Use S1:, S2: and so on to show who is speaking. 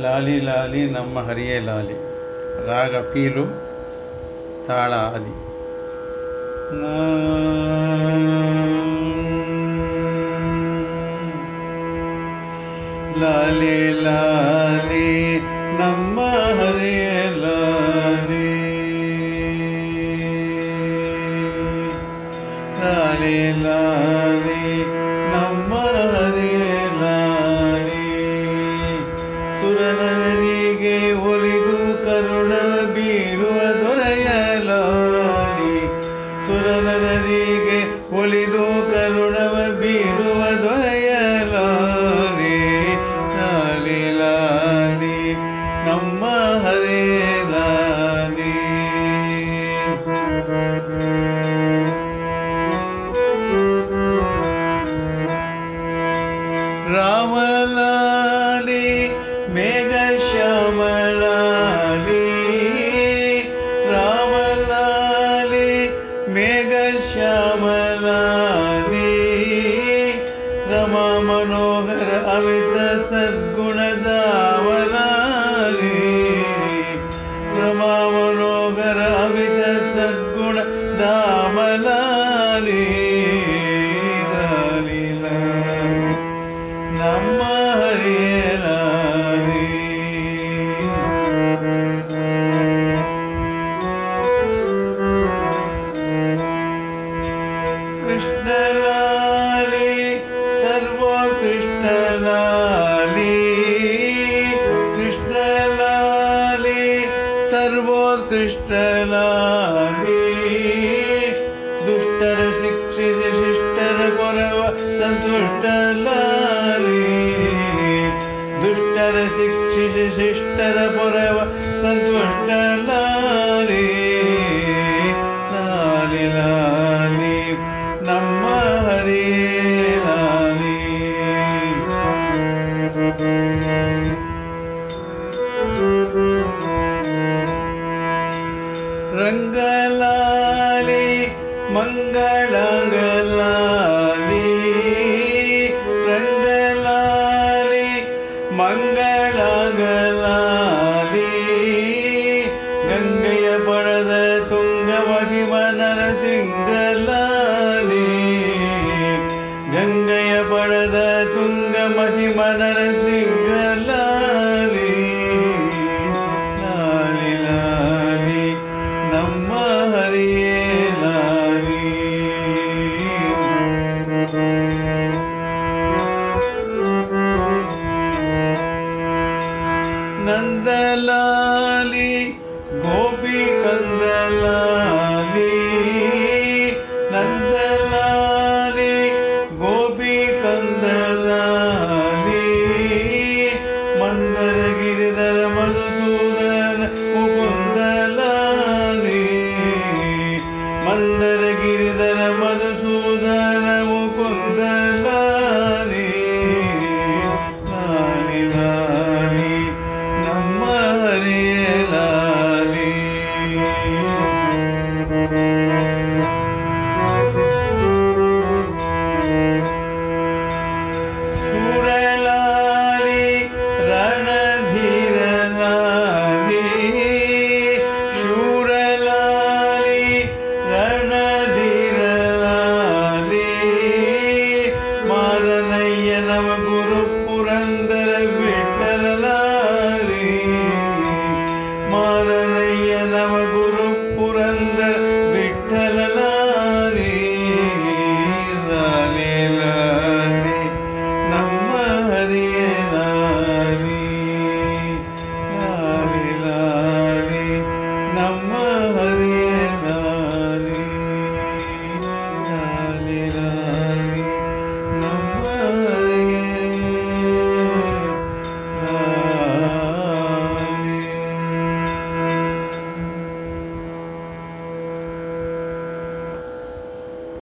S1: ಲಾಲಿ ಲಾಲಿ ನಮ್ಮ ಹರಿಯೇ ಲಾಲಿ ರಾಗ ಪೀಲು ತಾಳ ಆದಿ ಲಾಲಿ ಲಾಲಿ ನಮ್ಮ ಹರಿಯ ಲಾಲಿ ಲಾಲಿ ಲಾಲಿ मनोहर अवद स लाले कृष्णलाले सर्वोत्कृष्टलाले दुष्टर शिक्षित शिष्टर परव सन्तुष्टलाले दुष्टर शिक्षित शिष्टर परव सन्तुष्टला ரங்கலாலே மங்களங்கலாலே ரங்கலாலே மங்களங்கலாலே கங்கைய பழத துங்க மகிம நரசிங்கலாலே கங்கைய பழத துங்க மகிம Narasinga ನಂದಲಾಲಿ Gopi ಕಂದಲಾಲಿ ನಂದಲಾಲಿ Gopi ಕಂದಲಾಲಿ Mandara Giridhara Madhusudana and I will